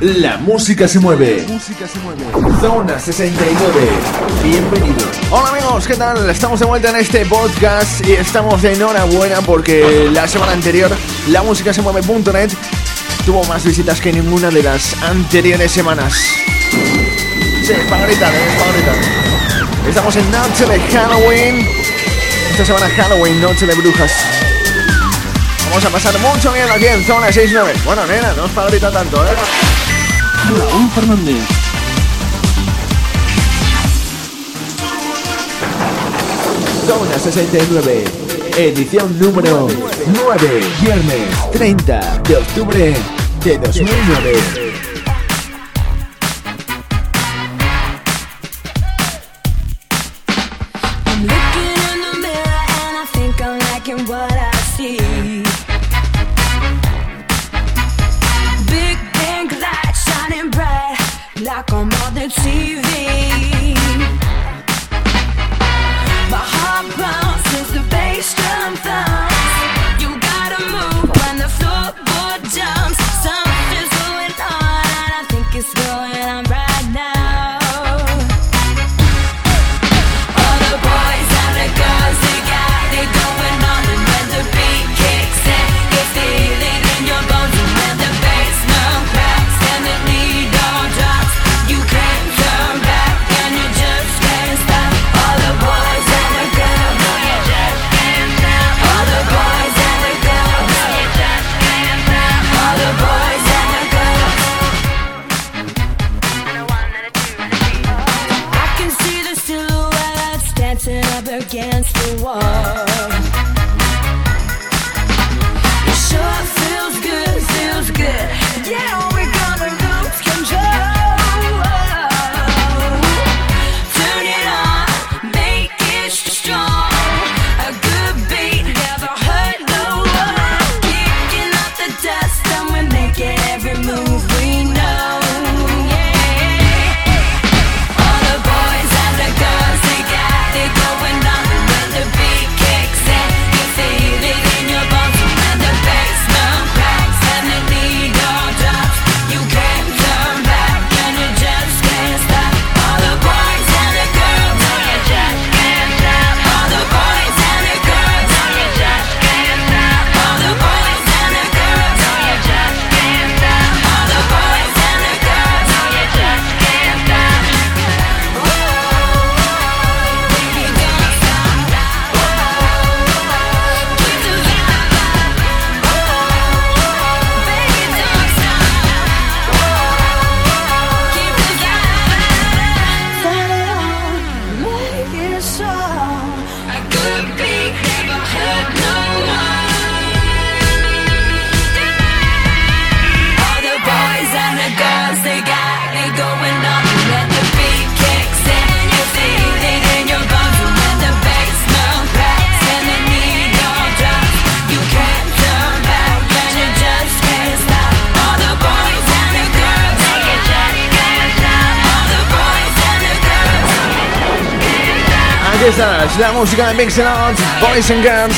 La música se mueve. Música se mueve. Zona 69. Bienvenidos. Hola amigos, ¿qué tal? Estamos de vuelta en este podcast y estamos de enhorabuena porque la semana anterior la música se mueve.net tuvo más visitas que ninguna de las anteriores semanas. Sí, es para gritar, es para gritar. Estamos en noche de Halloween. Esta semana Halloween, noche de brujas. Vamos a pasar mucho bien aquí en Zona 69. Bueno, nena, no os para gritar tanto, ¿eh? Raúl Fernández. Zona 69. Edición número 9. Viernes 30 de octubre de 2009. La música de Mix Out, Boys and Girls.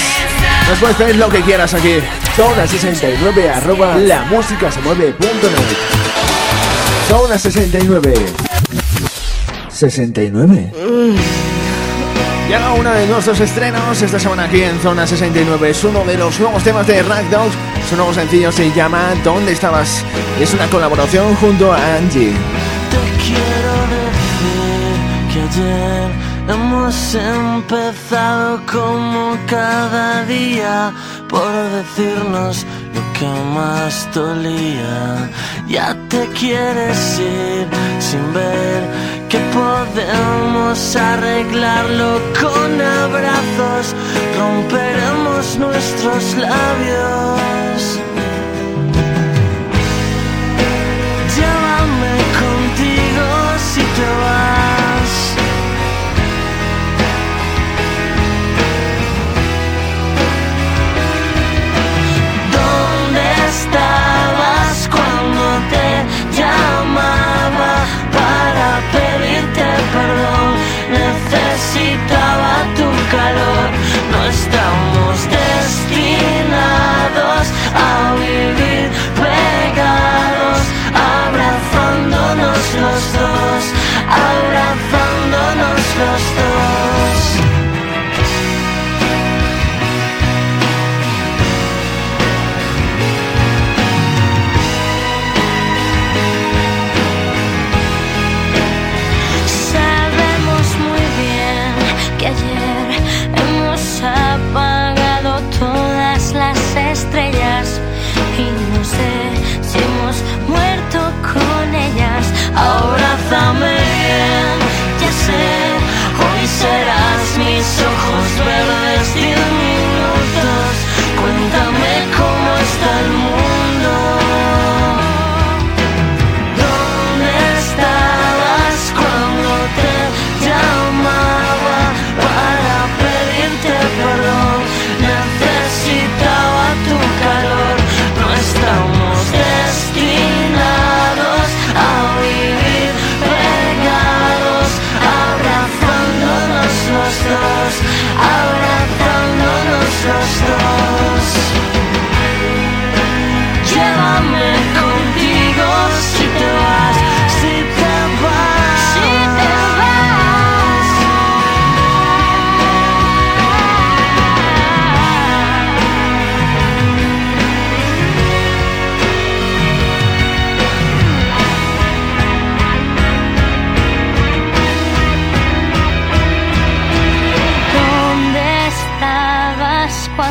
Nos puedes pedir lo que quieras aquí. Zona 69 arroba la música se mueve punto net. Zona 69. 69. Llega uno de nuestros estrenos esta semana aquí en Zona 69. Es uno de los nuevos temas de Ragdoll. Su nuevo sencillo se llama ¿Dónde estabas? Es una colaboración junto a Angie. Te quiero decir que ayer hemos empezado como cada día por decirnos lo que más dolía. Ya te quieres ir sin ver que podemos arreglarlo con abrazos. Romperemos nuestros labios. Llévame contigo si te vas. necesitas.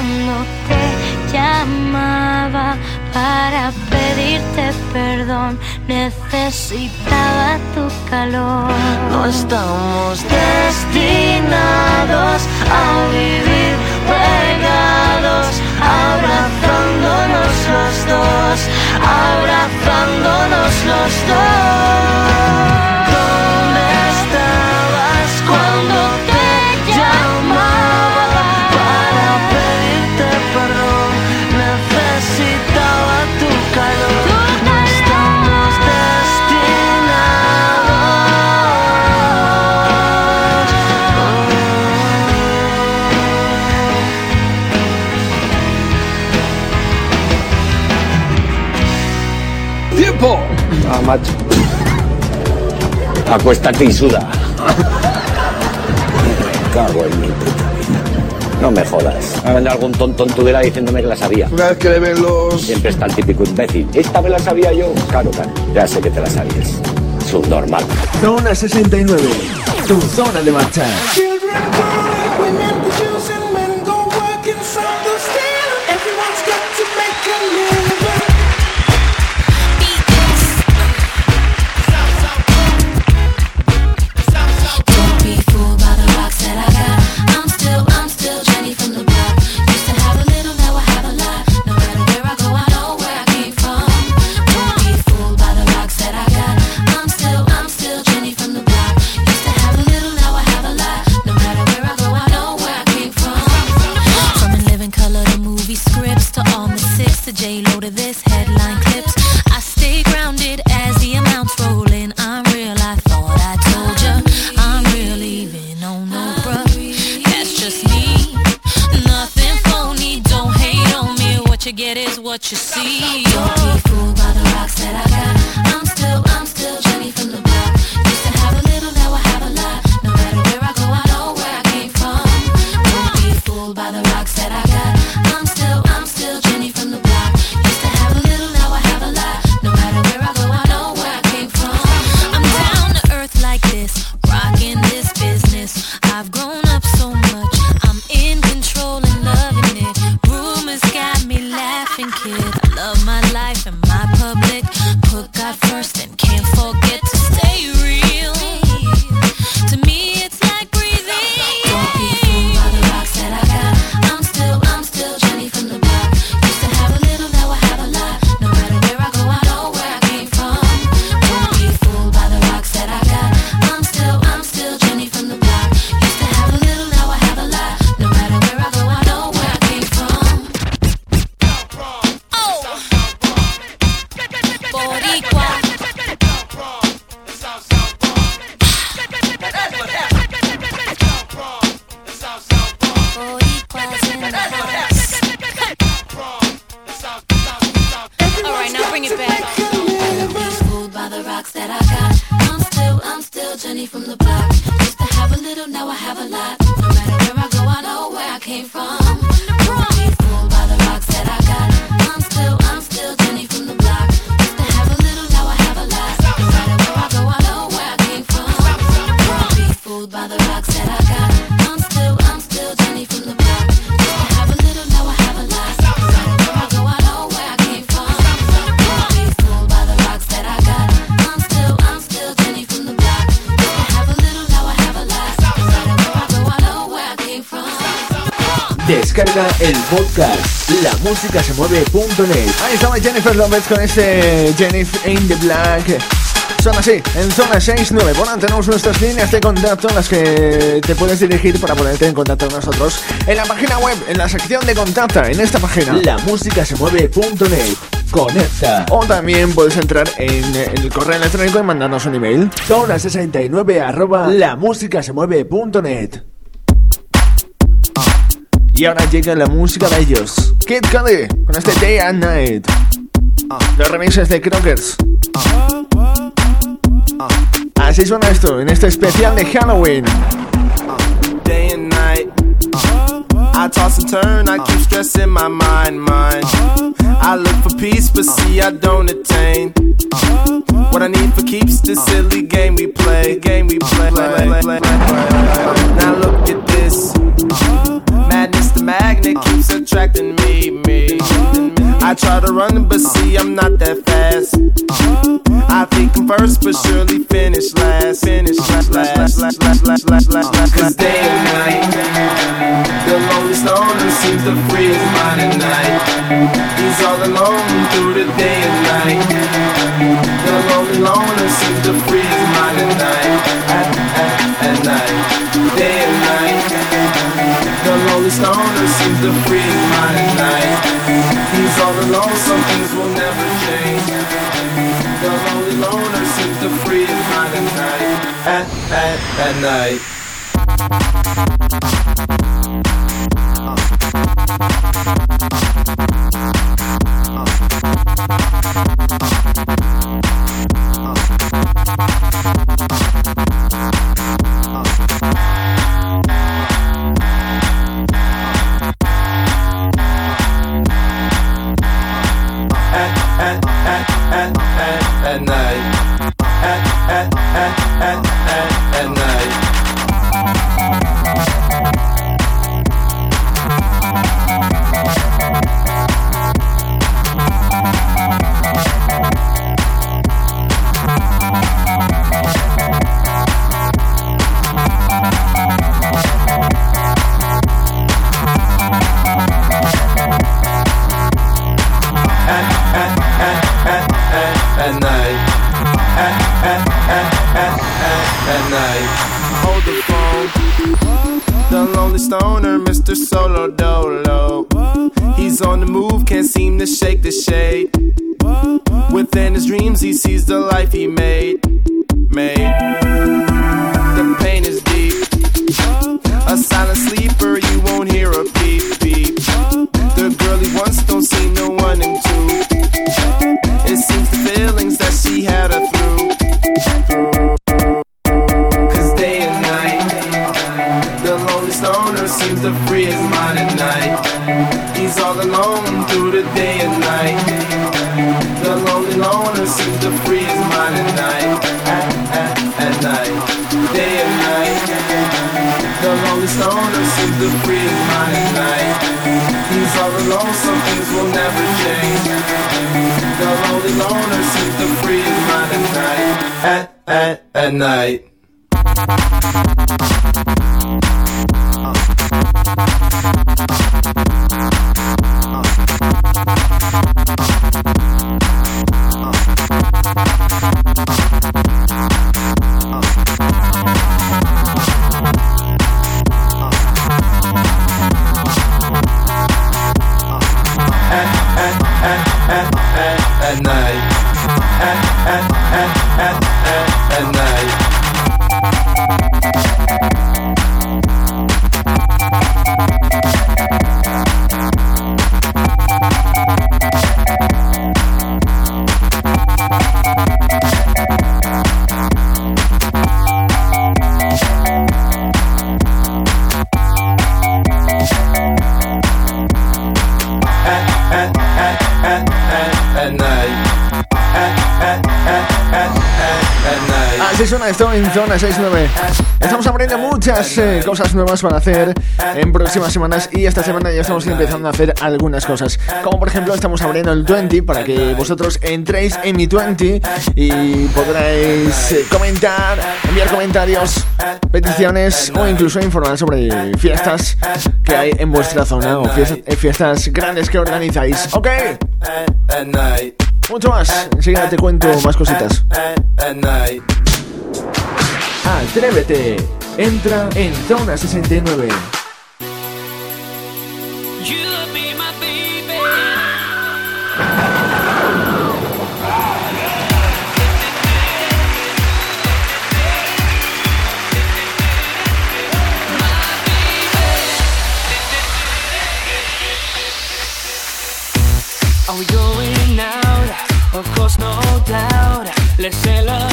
cuando te llamaba para pedirte perdón, necesitaba tu calor. No estamos destinados a vivir pegados, abrazándonos los dos, abrazándonos los dos. macho. Acuéstate y suda. Cago en mi puta. No me jodas. Vendrá algún tonto en tu vela diciéndome que la sabía. Una vez que le ven los... Siempre está el típico imbécil. Esta me la sabía yo. Claro. Ya sé que te la sabías. Subnormal. Zona 69. Tu zona de marcha. on. El podcast lamusicasemueve.net. Ahí estaba Jennifer López con este Jennifer in the Black. Son así, en zona 6-9. Bueno, tenemos nuestras líneas de contacto en las que te puedes dirigir para ponerte en contacto con nosotros. En la página web, en la sección de contacta, en esta página. lamusicasemueve.net. Conecta. O también puedes entrar en el correo electrónico y mandarnos un email. Zona 69 arroba lamusicasemueve.net. Y ahora llega la música de ellos. Kid Cudi con este Day and Night. Los remixes de Crockers. Así suena esto en este especial de Halloween. day and night. I toss and turn, I keep stressing my mind, mind. I look for peace, but see I don't attain. What I need for keeps the silly game we play, game we play. Now look at this. Madness, magnet keeps attracting me, me. I try to run, but see I'm not that fast. I think I'm first, but surely finish last. Finish last, last, last, last, last, last, last, last. Cause day and night, the lonely stoner seems to free his mind at night. He's all alone through the day and night. The lonely loner seems to free his mind at night. At, at, at night, day and. To free at night. He's all alone, some things will never change. The lonely to free at night. At, at, at night. Night. En Zona 69. Estamos abriendo muchas eh, cosas nuevas para hacer en próximas semanas y esta semana ya estamos empezando a hacer algunas cosas. Como por ejemplo estamos abriendo el 20 para que vosotros entréis en mi 20 y podréis eh, comentar, enviar comentarios, peticiones o incluso informar sobre fiestas que hay en vuestra zona o fiestas, eh, fiestas grandes que organizáis. ¿Ok? Mucho más. Enseguida te cuento más cositas. Atrévete. Entra en Zona 69. You'll be my baby. Are we going out? Of course, no doubt. Let's celebrate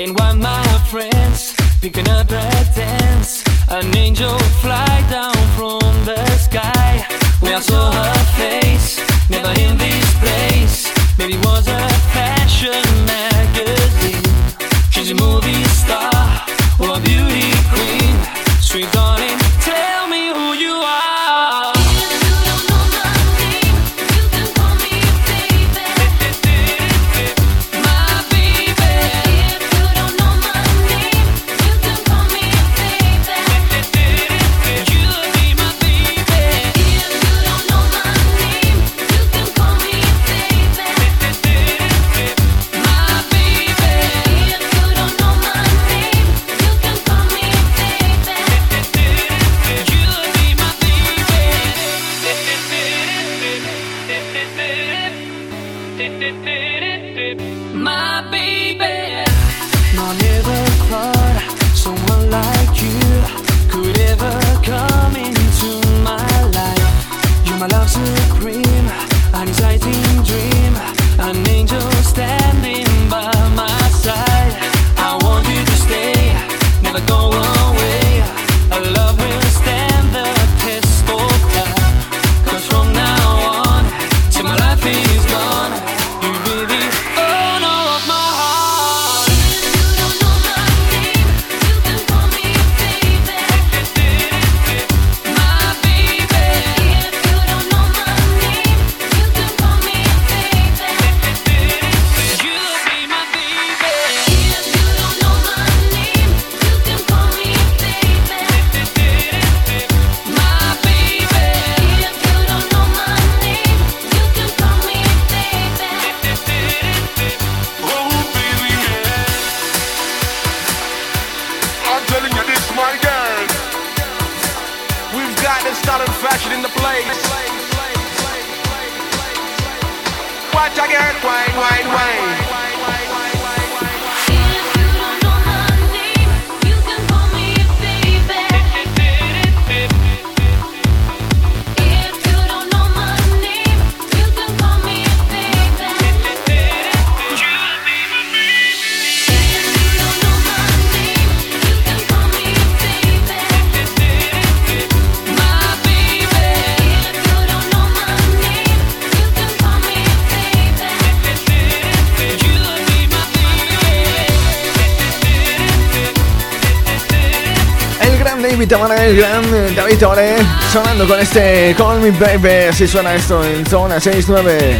And while my friends picking up a dance, an angel fly down from the sky. We all saw her face, never in this place. Maybe it was a fashion magazine. She's a movie star or a beauty queen. Sweet darling, My David Tamara, el gran eh, David Tamara, sonando con este Call Me Baby. Así suena esto en Zona 69.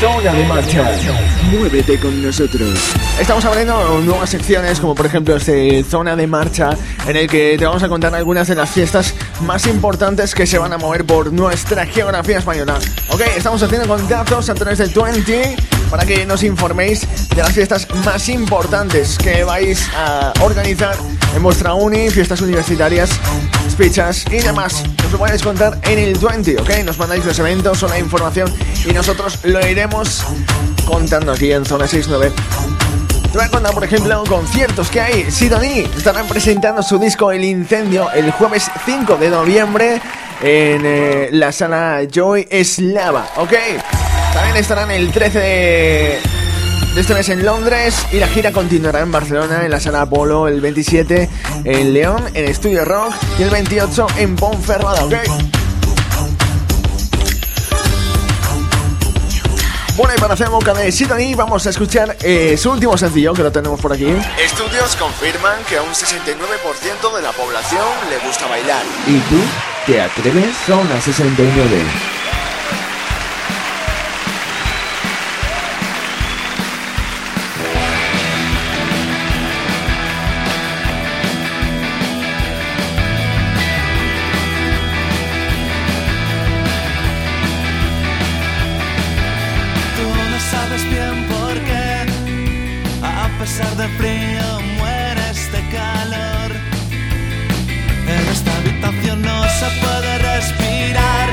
Zona de marcha. Muévete con nosotros. Estamos abriendo nuevas secciones, como por ejemplo este Zona de Marcha, en el que te vamos a contar algunas de las fiestas más importantes que se van a mover por nuestra geografía española. Ok, estamos haciendo contactos a través del 20 para que nos informéis de las fiestas más importantes que vais a organizar en vuestra uni, fiestas universitarias, fichas y demás. Nos lo podéis contar en el 20, ¿ok? Nos mandáis los eventos o la información y nosotros lo iremos contando aquí en Zona 69. Te voy a contar, por ejemplo, conciertos que hay. Sidoní estarán presentando su disco El Incendio el jueves 5 de noviembre en eh, la sala Joy Eslava, ¿ok? También estarán el 13 de, de este mes en Londres y la gira continuará en Barcelona, en la sala Apolo, el 27 en León, en Estudio Rock y el 28 en Ponferrada, ¿ok? Bueno, y para hacer boca de Sidney vamos a escuchar eh, su último sencillo que lo tenemos por aquí. Estudios confirman que a un 69% de la población le gusta bailar. ¿Y tú? ¿Te atreves? Zona 69. Del frío, mueres de calor. En esta habitación no se puede respirar.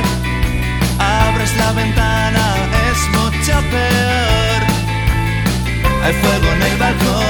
Abres la ventana, es mucho peor. Hay fuego en el balcón.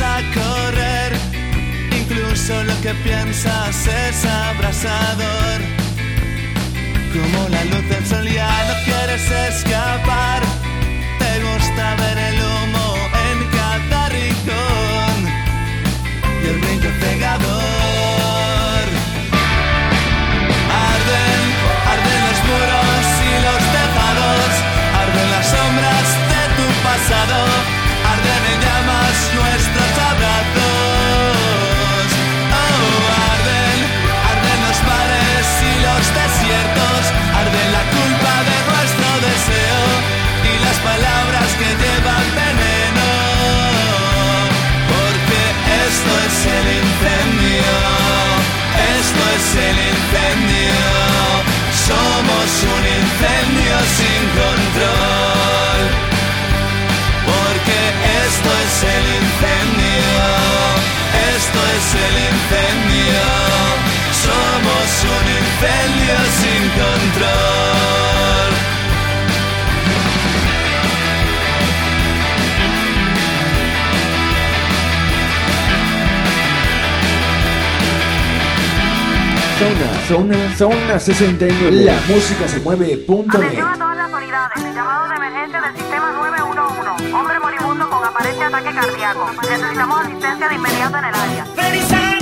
A correr, incluso lo que piensas es abrasador. Como la luz del sol ya no quieres escapar. Te gusta ver el y el Zona, zona, zona 69. La música se mueve. Punto net. Atención a todas las unidades. Llamado de emergencia del sistema 911. Hombre moribundo con aparente ataque cardíaco. Necesitamos asistencia de inmediato en el área.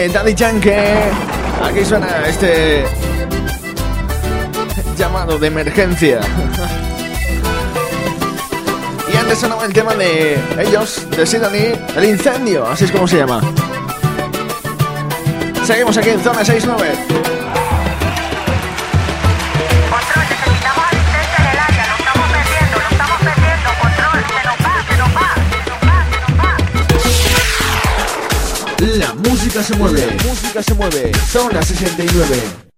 de Daddy Yankee. Aquí suena este llamado de emergencia. Y antes sonaba el tema de ellos, de Sidney, el incendio, así es como se llama. Seguimos aquí en Zona 69. música se mueve, música se mueve. Zona 69.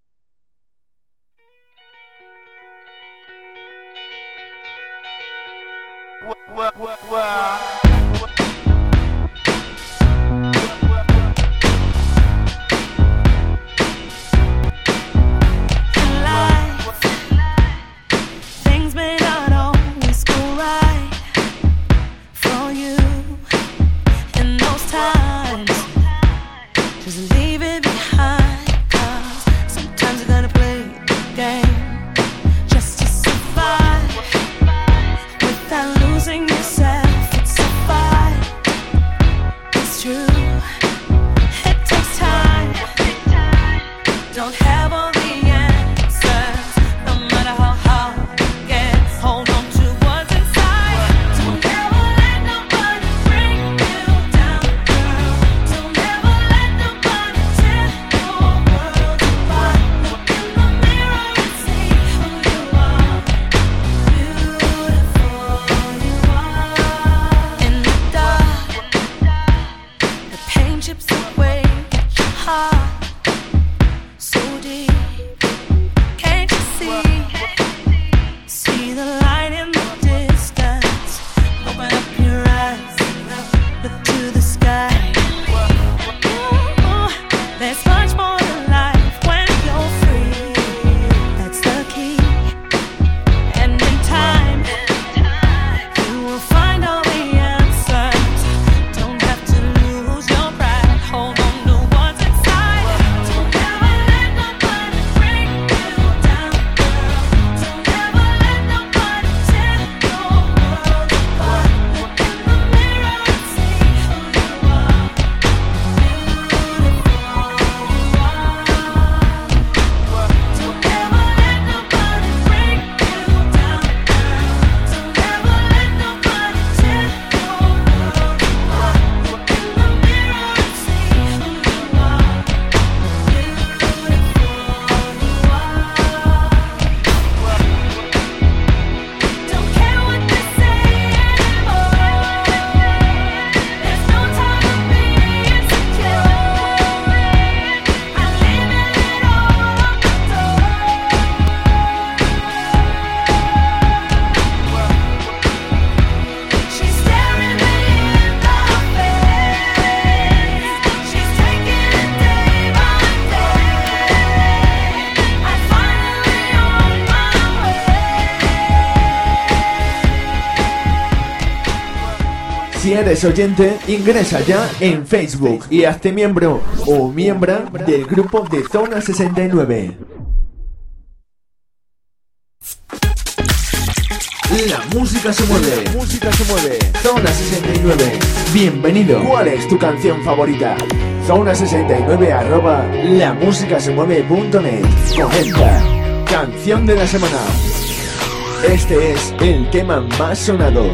eres oyente, ingresa ya en Facebook y hazte miembro o miembra del grupo de Zona 69. La música se mueve. Se mueve. Zona 69. Bienvenido. ¿Cuál es tu canción favorita? Zona 69 arroba la música. Comenta. Canción de la semana. Este es el tema más sonado.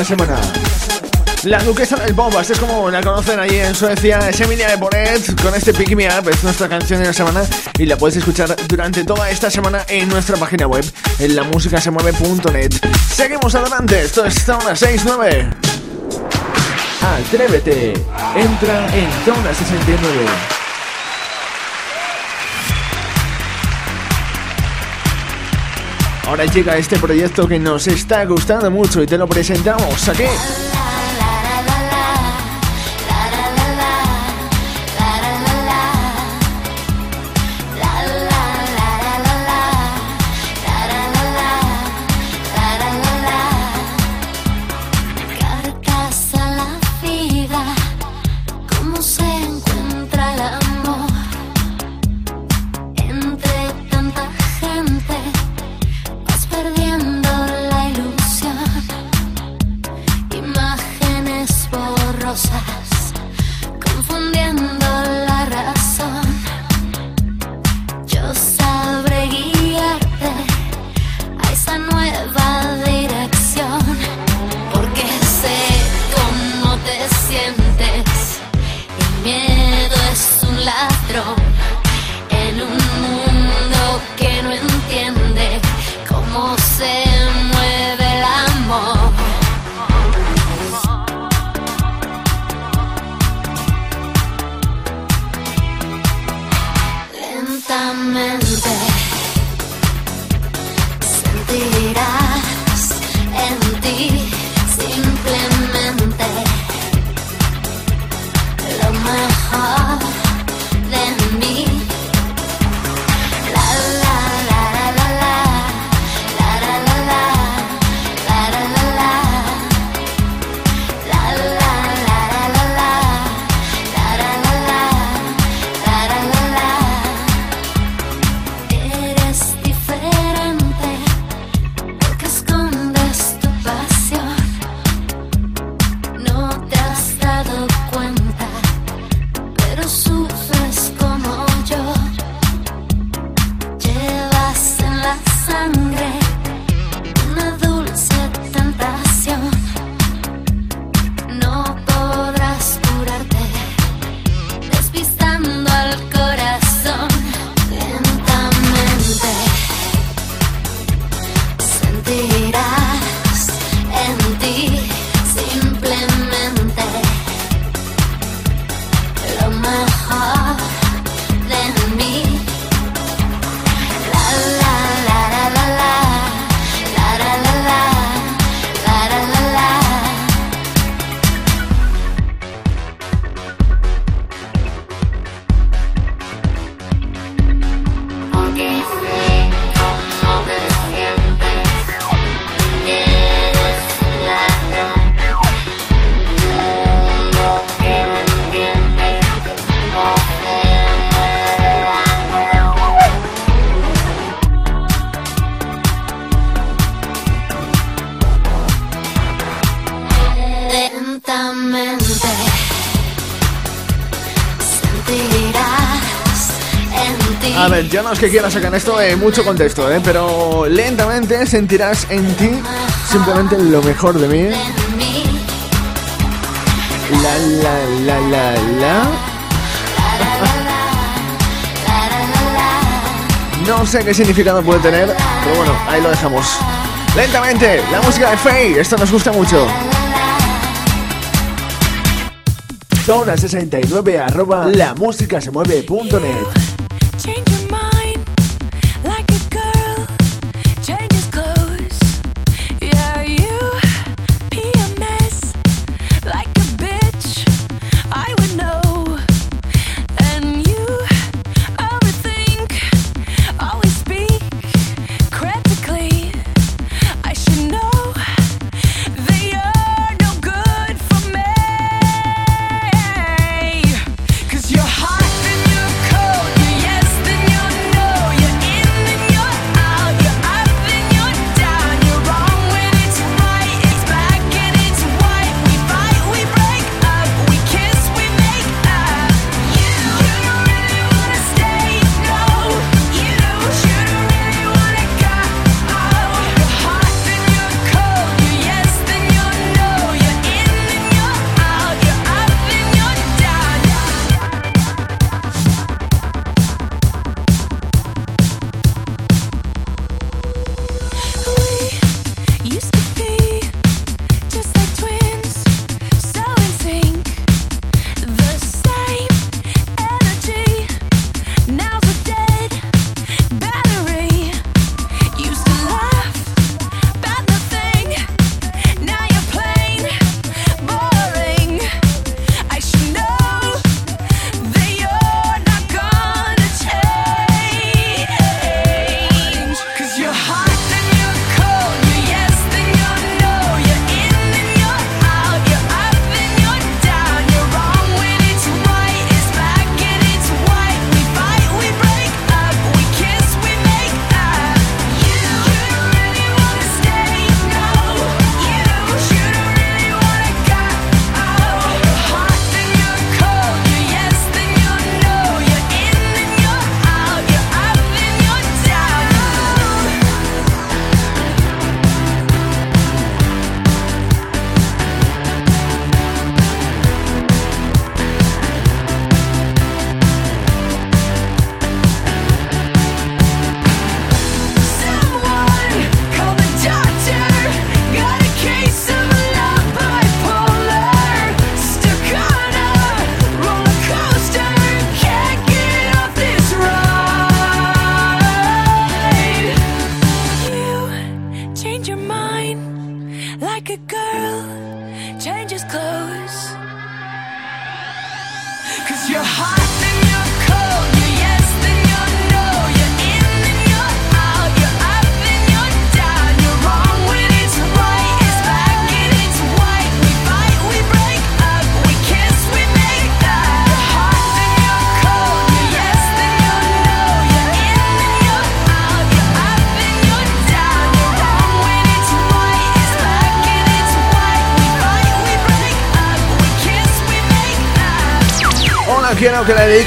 La semana. La duquesa del así es como la conocen allí en Suecia, es Emilia de Bonet con este Pick Me Up, es nuestra canción de la semana y la puedes escuchar durante toda esta semana en nuestra página web, en lamusicasemueve.net. Seguimos adelante, esto es Zona 69. Atrévete, entra en Zona 69. Ahora llega este proyecto que nos está gustando mucho y te lo presentamos aquí. 띠라. Que quiera sacar esto de mucho contexto, ¿eh? pero lentamente sentirás en ti simplemente lo mejor de mí. La la la la la. No sé qué significado puede tener, pero bueno, ahí lo dejamos. Lentamente, la música de Faye, esto nos gusta mucho. Zona 69 arroba la música se mueve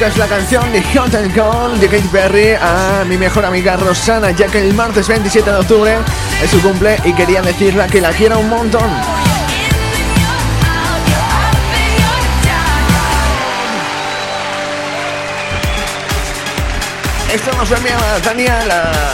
Esta es la canción de Hot and Cold de Katy Perry a mi mejor amiga Rosana, ya que el martes 27 de octubre es su cumple y quería decirla que la quiero un montón. Esto nos lo envía Tania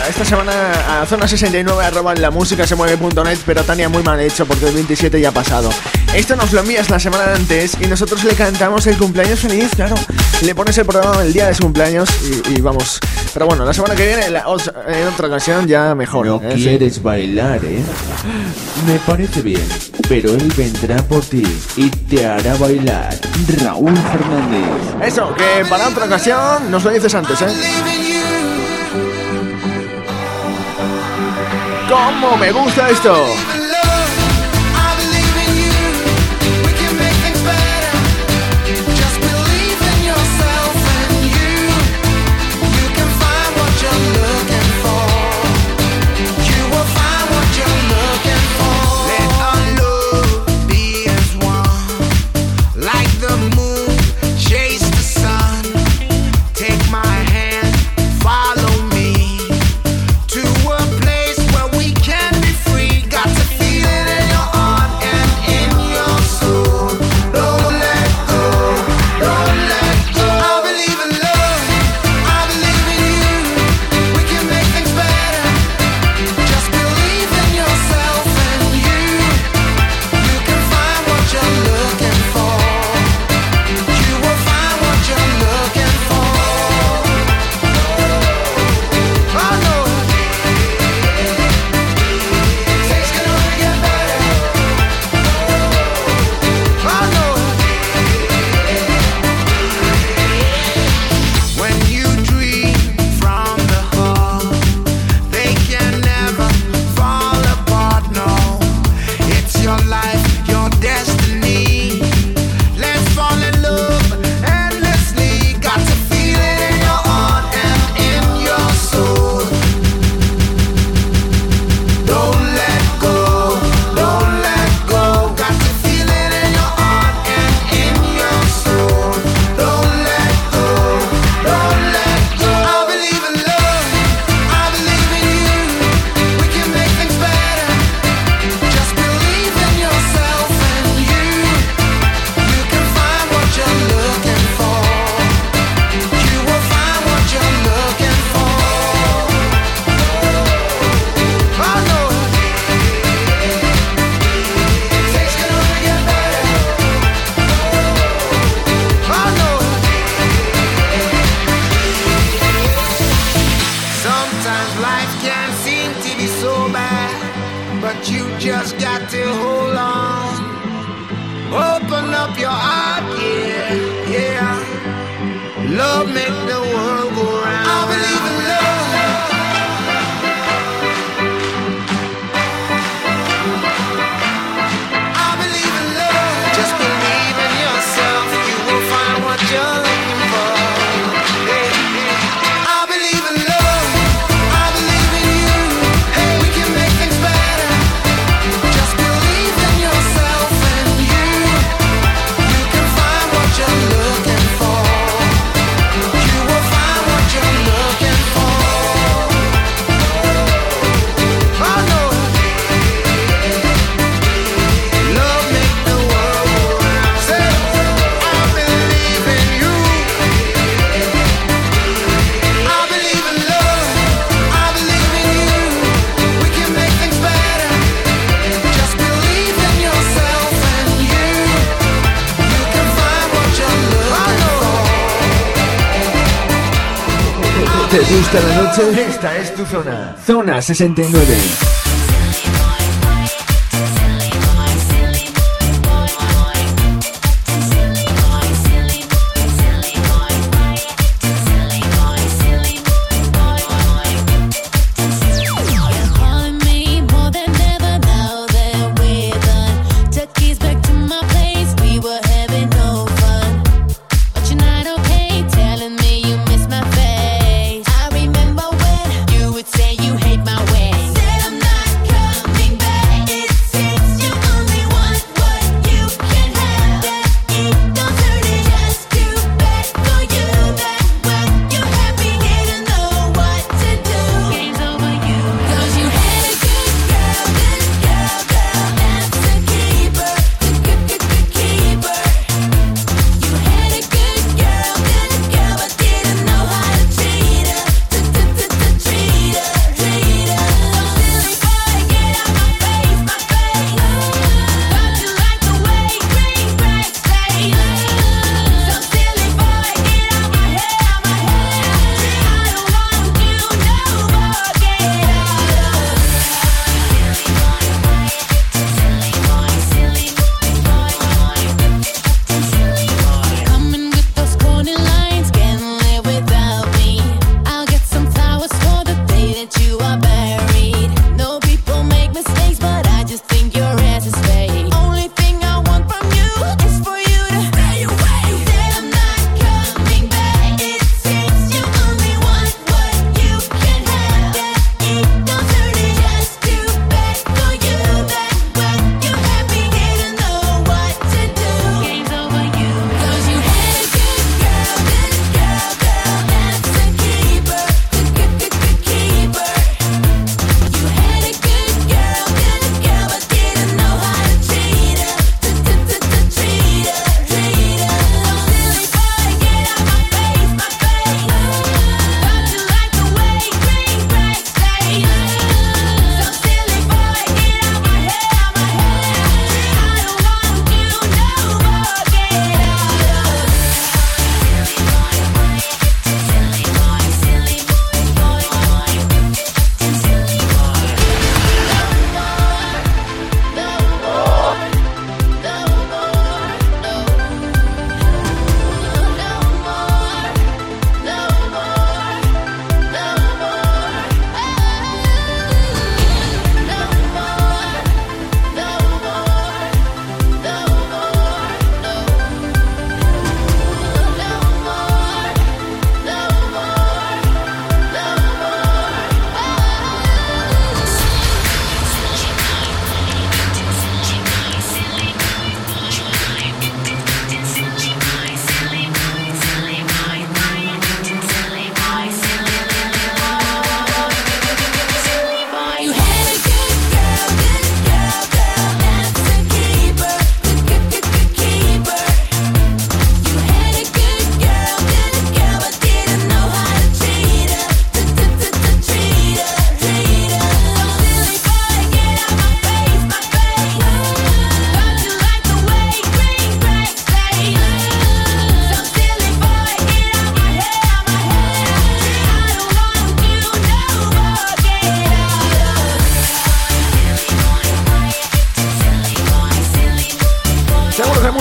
esta semana a zona 69 arroba la música se mueve.net, pero Tania muy mal hecho porque el 27 ya ha pasado. Esto nos lo envías la semana antes y nosotros le cantamos el cumpleaños feliz, claro le pones el programa del día de su cumpleaños y, vamos. Pero bueno, la semana que viene, en eh, otra ocasión, ya mejor. No ¿eh? quieres bailar, ¿eh? Me parece bien, pero él vendrá por ti y te hará bailar. Raúl Fernández. Eso, que para otra ocasión nos lo dices antes, ¿eh? ¿Cómo me gusta esto? ¿Te gusta la noche? Esta es tu zona. Zona 69.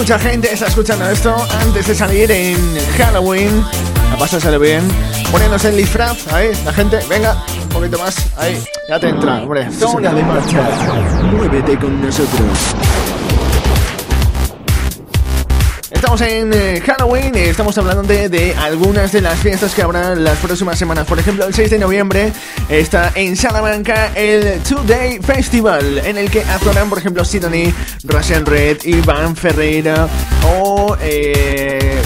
mucha gente está escuchando esto antes de salir en Halloween. La pasaselo bien. Ponernos el disfraz, ahí, la gente, venga, un poquito más, ahí, ya te entra, hombre. Zona de marcha, muévete con nosotros. estamos en eh, Halloween, estamos hablando de, de, algunas de las fiestas que habrá las próximas semanas. Por ejemplo, el 6 de noviembre está en Salamanca el Two Day Festival, en el que actuarán, por ejemplo, Sidney, Russian Red, Iván Ferreira o eh,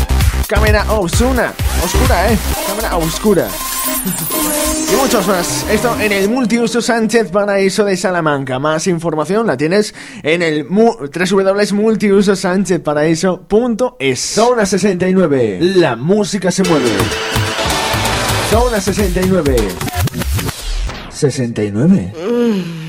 Cámara Osuna. Oscura, ¿eh? Cámara Oscura. Y muchos más. Esto en el Multiuso Sánchez Paraíso de Salamanca. Más información la tienes en el www.multiusosanchezparaíso.es. Zona 69. La música se mueve. Zona 69. 69. Mm.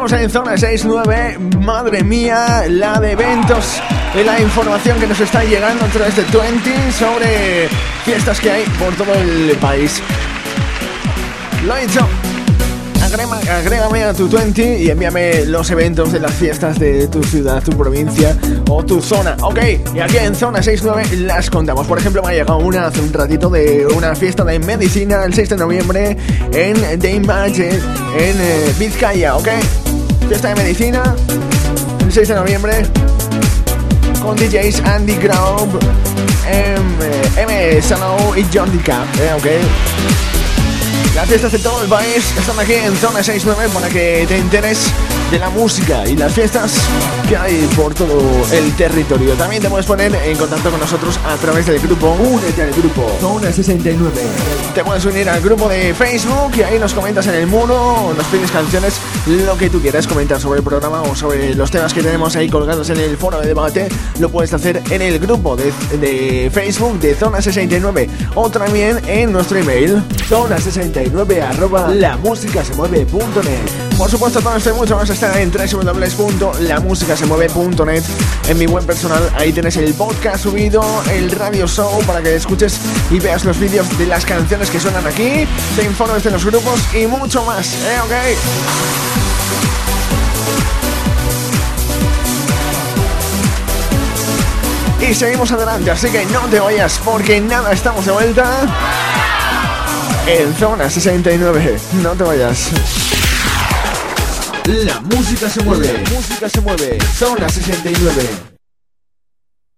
tenemos en zona 69. Madre mía, la de eventos y la información que nos está llegando a través de 20 sobre fiestas que hay por todo el país. Lo he dicho. agrégame a tu 20 y envíame los eventos de las fiestas de tu ciudad, tu provincia o tu zona. Ok, y aquí en zona 69 las contamos. Por ejemplo, me ha llegado una hace un ratito de una fiesta de medicina el 6 de noviembre en The Imagine en eh, Vizcaya, ¿ok? Fiesta de medicina el 6 de noviembre con DJs Andy Grove, M, M Sano y John DeCap, eh, ok. Las fiestas de todo el país. Están aquí en Zona 69 para que te enteres de la música y las fiestas que hay por todo el territorio. También te puedes poner en contacto con nosotros a través del grupo Únete al grupo. Zona 69. te puedes unir al grupo de Facebook y ahí nos comentas en el muro, nos pides canciones, lo que tú quieras comentar sobre el programa o sobre los temas que tenemos ahí colgados en el foro de debate, lo puedes hacer en el grupo de, de Facebook de Zona 69 o también en nuestro email. Zona 69 arroba la música se mueve punto net. Por supuesto, todo esto y mucho más está en www.lamusicasemueve.net En mi web personal, ahí tienes el podcast subido, el radio show para que escuches y veas los vídeos de las canciones que suenan aquí, te informes de los grupos y mucho más, ¿eh? ¿Ok? Y seguimos adelante, así que no te vayas porque nada, estamos de vuelta en Zona 69. No te vayas. La música se mueve. La música se mueve. Zona 69.